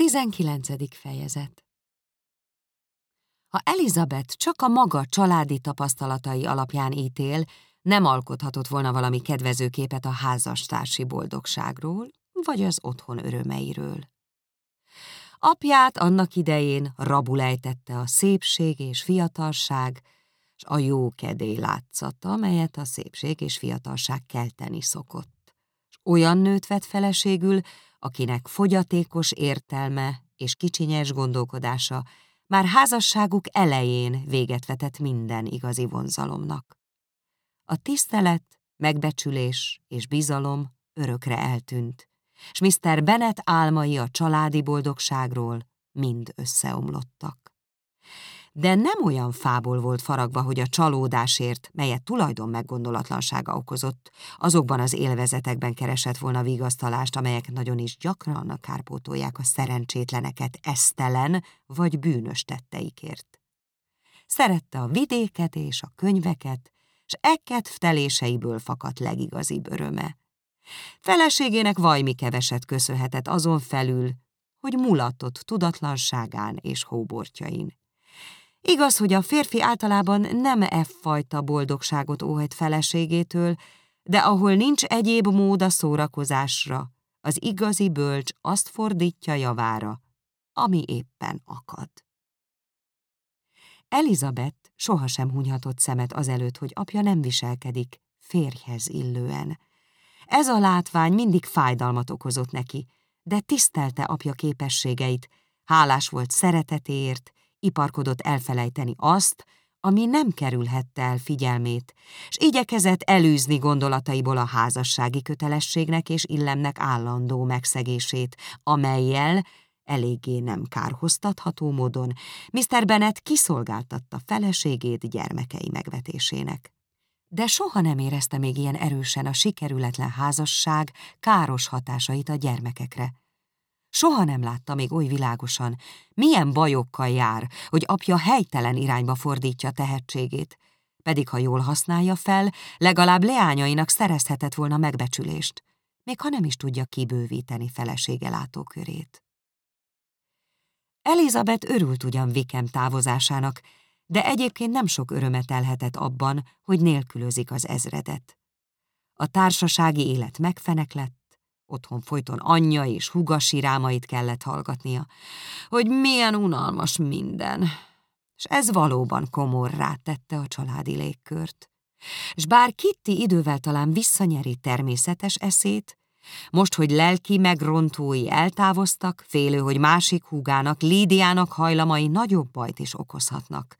19. fejezet Ha Elizabeth csak a maga családi tapasztalatai alapján ítél, nem alkothatott volna valami kedvező képet a házastársi boldogságról, vagy az otthon örömeiről. Apját annak idején rabulejtette a szépség és fiatalság, s a jó kedély látszata, melyet a szépség és fiatalság kelteni szokott. S olyan nőt vett feleségül, akinek fogyatékos értelme és kicsinyes gondolkodása már házasságuk elején véget vetett minden igazi vonzalomnak. A tisztelet, megbecsülés és bizalom örökre eltűnt, és Mr. Bennet álmai a családi boldogságról mind összeomlottak de nem olyan fából volt faragva, hogy a csalódásért, melyet tulajdon meggondolatlansága okozott, azokban az élvezetekben keresett volna vigasztalást, amelyek nagyon is gyakran kárpótolják a szerencsétleneket esztelen vagy bűnös tetteikért. Szerette a vidéket és a könyveket, s ekket teléseiből fakadt legigazibb öröme. Feleségének vajmi keveset köszönhetett azon felül, hogy mulatott tudatlanságán és hóbortjain. Igaz, hogy a férfi általában nem e fajta boldogságot óhajt feleségétől, de ahol nincs egyéb mód a szórakozásra, az igazi bölcs azt fordítja javára, ami éppen akad. Elizabeth sohasem hunyhatott szemet azelőtt, hogy apja nem viselkedik férjhez illően. Ez a látvány mindig fájdalmat okozott neki, de tisztelte apja képességeit, hálás volt szeretetéért, iparkodott elfelejteni azt, ami nem kerülhette el figyelmét, s igyekezett elűzni gondolataiból a házassági kötelességnek és illemnek állandó megszegését, amelyel eléggé nem kárhoztatható módon Mr. Bennet kiszolgáltatta feleségét gyermekei megvetésének. De soha nem érezte még ilyen erősen a sikerületlen házasság káros hatásait a gyermekekre. Soha nem látta még oly világosan, milyen bajokkal jár, hogy apja helytelen irányba fordítja tehetségét, pedig ha jól használja fel, legalább leányainak szerezhetett volna megbecsülést, még ha nem is tudja kibővíteni felesége látókörét. Elizabeth örült ugyan Vikem távozásának, de egyébként nem sok örömet elhetett abban, hogy nélkülözik az ezredet. A társasági élet megfeneklett, Otthon folyton anyja és huga sírámait kellett hallgatnia, hogy milyen unalmas minden. És ez valóban komorrá tette a családi légkört. S bár Kitty idővel talán visszanyeri természetes eszét, most, hogy lelki megrontói eltávoztak, félő, hogy másik húgának, Lídiának hajlamai nagyobb bajt is okozhatnak.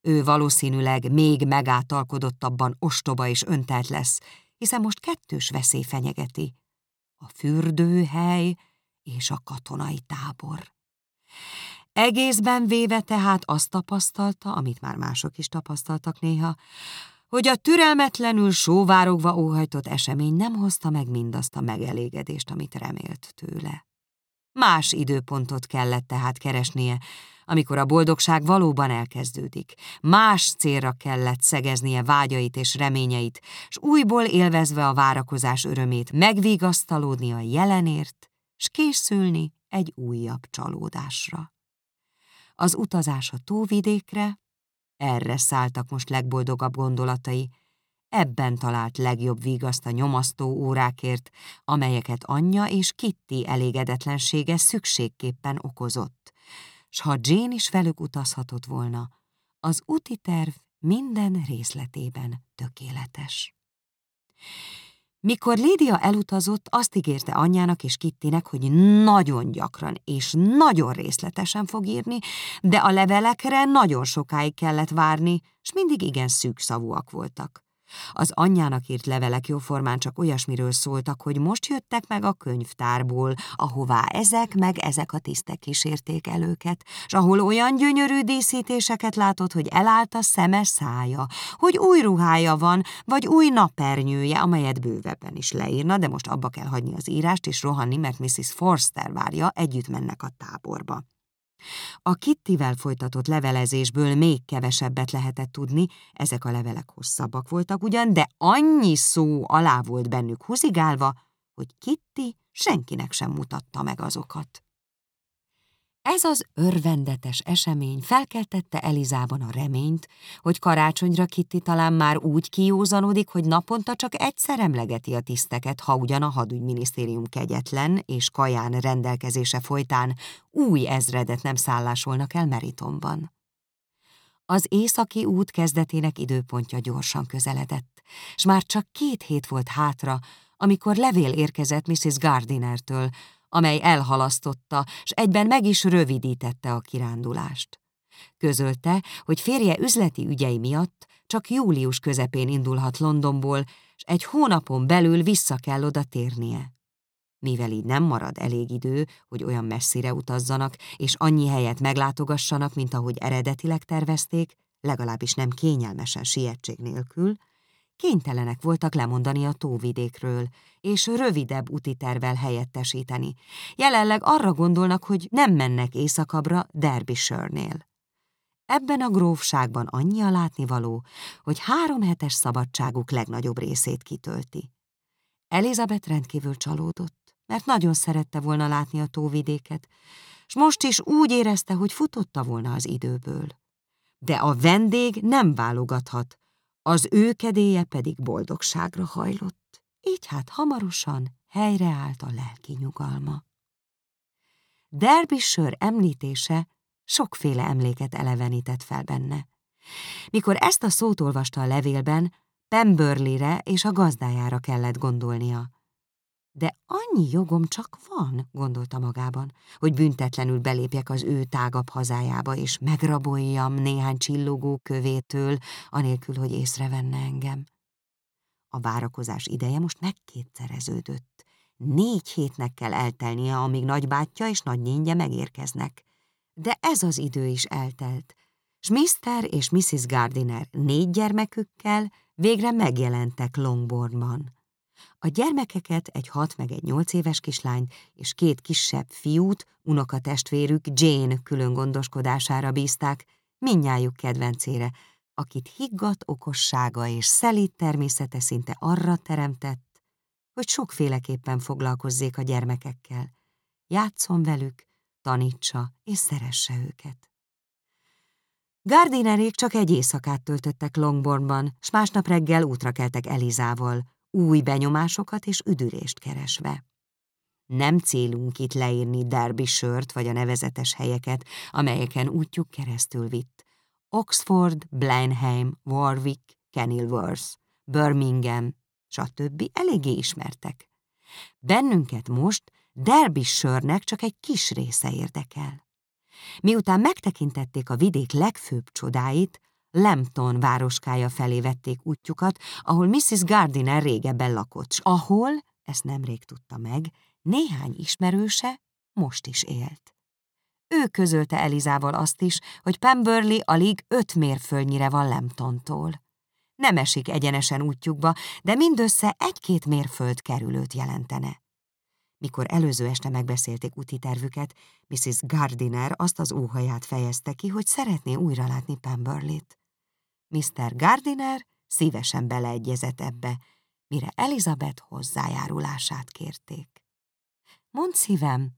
Ő valószínűleg még megátalkodottabban ostoba és öntelt lesz, hiszen most kettős veszély fenyegeti a fürdőhely és a katonai tábor. Egészben véve tehát azt tapasztalta, amit már mások is tapasztaltak néha, hogy a türelmetlenül sóvárogva óhajtott esemény nem hozta meg mindazt a megelégedést, amit remélt tőle. Más időpontot kellett tehát keresnie, amikor a boldogság valóban elkezdődik. Más célra kellett szegeznie vágyait és reményeit, s újból élvezve a várakozás örömét megvigasztalódni a jelenért, s készülni egy újabb csalódásra. Az utazás a tóvidékre, erre szálltak most legboldogabb gondolatai, ebben talált legjobb vigaszt a nyomasztó órákért, amelyeket anyja és Kitty elégedetlensége szükségképpen okozott, s ha Jane is velük utazhatott volna, az úti terv minden részletében tökéletes. Mikor Lídia elutazott, azt ígérte anyjának és Kittinek, hogy nagyon gyakran és nagyon részletesen fog írni, de a levelekre nagyon sokáig kellett várni, és mindig igen szűkszavúak voltak. Az anyjának írt levelek jóformán csak olyasmiről szóltak, hogy most jöttek meg a könyvtárból, ahová ezek meg ezek a tisztek kísérték el őket, s ahol olyan gyönyörű díszítéseket látott, hogy elállt a szeme szája, hogy új ruhája van, vagy új napernyője, amelyet bővebben is leírna, de most abba kell hagyni az írást és rohanni, mert Mrs. Forster várja, együtt mennek a táborba. A Kittivel folytatott levelezésből még kevesebbet lehetett tudni, ezek a levelek hosszabbak voltak ugyan, de annyi szó alá volt bennük húzigálva, hogy Kitty senkinek sem mutatta meg azokat. Ez az örvendetes esemény felkeltette Elizában a reményt, hogy karácsonyra Kitty talán már úgy kiózanodik, hogy naponta csak egyszer emlegeti a tiszteket, ha ugyan a hadügyminisztérium kegyetlen és kaján rendelkezése folytán új ezredet nem szállásolnak el Meritonban. Az északi út kezdetének időpontja gyorsan közeledett, s már csak két hét volt hátra, amikor levél érkezett Mrs. Gardinertől, amely elhalasztotta, s egyben meg is rövidítette a kirándulást. Közölte, hogy férje üzleti ügyei miatt csak július közepén indulhat Londonból, s egy hónapon belül vissza kell oda térnie. Mivel így nem marad elég idő, hogy olyan messzire utazzanak, és annyi helyet meglátogassanak, mint ahogy eredetileg tervezték, legalábbis nem kényelmesen sietség nélkül, kénytelenek voltak lemondani a tóvidékről, és rövidebb úti tervel helyettesíteni. Jelenleg arra gondolnak, hogy nem mennek északabbra Derbyshire-nél. Ebben a grófságban annyi a látnivaló, hogy három hetes szabadságuk legnagyobb részét kitölti. Elizabeth rendkívül csalódott, mert nagyon szerette volna látni a tóvidéket, s most is úgy érezte, hogy futotta volna az időből. De a vendég nem válogathat, az ő kedélye pedig boldogságra hajlott, így hát hamarosan helyreállt a lelki nyugalma. Derbyshire említése sokféle emléket elevenített fel benne. Mikor ezt a szót olvasta a levélben, Pemberley-re és a gazdájára kellett gondolnia. De annyi jogom csak van, gondolta magában, hogy büntetlenül belépjek az ő tágabb hazájába, és megraboljam néhány csillogó kövétől, anélkül, hogy észrevenne engem. A várakozás ideje most megkétszereződött. Négy hétnek kell eltelnie, amíg nagybátyja és nagynénye megérkeznek. De ez az idő is eltelt, s Mr. és Mrs. Gardiner négy gyermekükkel végre megjelentek Longbournban. A gyermekeket egy hat meg egy nyolc éves kislány és két kisebb fiút, unokatestvérük Jane külön gondoskodására bízták, minnyájuk kedvencére, akit higgadt okossága és szelít természete szinte arra teremtett, hogy sokféleképpen foglalkozzék a gyermekekkel. Játszon velük, tanítsa és szeresse őket. Gardinerék csak egy éjszakát töltöttek Longbornban, s másnap reggel útra keltek Elizával, új benyomásokat és üdülést keresve. Nem célunk itt leírni Derbyshire-t vagy a nevezetes helyeket, amelyeken útjuk keresztül vitt. Oxford, Blenheim, Warwick, Kenilworth, Birmingham, stb. eléggé ismertek. Bennünket most Derbyshire-nek csak egy kis része érdekel. Miután megtekintették a vidék legfőbb csodáit, Lempton városkája felé vették útjukat, ahol Mrs. Gardiner régebben lakott, s ahol, ezt nemrég tudta meg, néhány ismerőse most is élt. Ő közölte Elizával azt is, hogy Pemberley alig öt mérföldnyire van Lemptontól. Nem esik egyenesen útjukba, de mindössze egy-két mérföld kerülőt jelentene. Mikor előző este megbeszélték úti tervüket, Mrs. Gardiner azt az óhaját fejezte ki, hogy szeretné újra látni Pemberley-t. Mr. Gardiner szívesen beleegyezett ebbe, mire Elizabeth hozzájárulását kérték. Mondd szívem,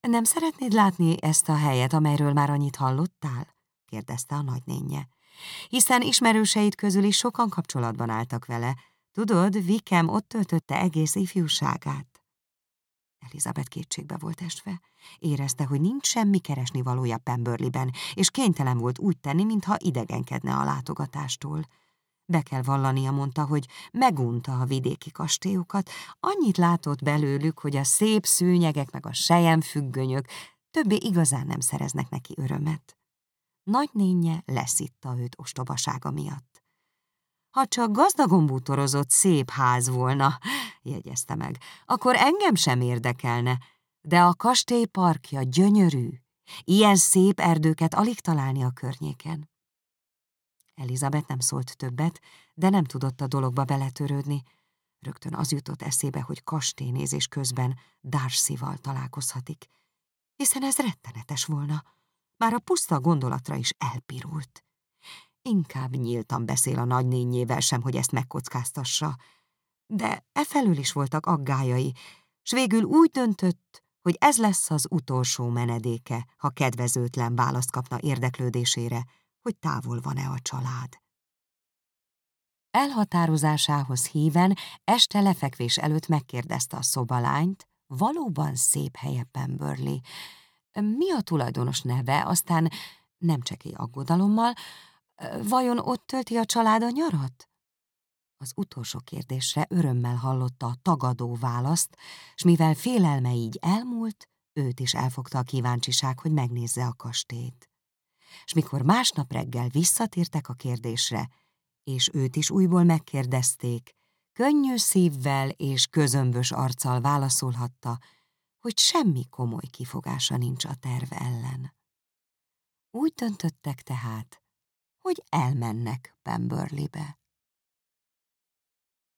nem szeretnéd látni ezt a helyet, amelyről már annyit hallottál? kérdezte a nagynénye. Hiszen ismerőseid közül is sokan kapcsolatban álltak vele. Tudod, Vikem ott töltötte egész ifjúságát. Elizabeth kétségbe volt esve. Érezte, hogy nincs semmi keresni valója Pemberleyben, és kénytelen volt úgy tenni, mintha idegenkedne a látogatástól. Be kell vallania, mondta, hogy megunta a vidéki kastélyokat, annyit látott belőlük, hogy a szép szőnyegek meg a sejemfüggönyök többé igazán nem szereznek neki örömet. Nagynénye leszitta őt ostobasága miatt. Ha csak gazdagon bútorozott szép ház volna, jegyezte meg, akkor engem sem érdekelne, de a kastély parkja gyönyörű, ilyen szép erdőket alig találni a környéken. Elizabeth nem szólt többet, de nem tudott a dologba beletörődni. Rögtön az jutott eszébe, hogy kastélynézés közben Darcy-val találkozhatik, hiszen ez rettenetes volna. Már a puszta gondolatra is elpirult. Inkább nyíltan beszél a nagynényével sem, hogy ezt megkockáztassa, de e felül is voltak aggájai, s végül úgy döntött, hogy ez lesz az utolsó menedéke, ha kedvezőtlen választ kapna érdeklődésére, hogy távol van-e a család. Elhatározásához híven este lefekvés előtt megkérdezte a szobalányt, valóban szép helye Pemberley. Mi a tulajdonos neve, aztán nem csekély aggodalommal, vajon ott tölti a család a nyarat? Az utolsó kérdésre örömmel hallotta a tagadó választ, s mivel félelme így elmúlt, őt is elfogta a kíváncsiság, hogy megnézze a kastélyt. És mikor másnap reggel visszatértek a kérdésre, és őt is újból megkérdezték, könnyű szívvel és közömbös arccal válaszolhatta, hogy semmi komoly kifogása nincs a terv ellen. Úgy döntöttek tehát, hogy elmennek Pemberleybe.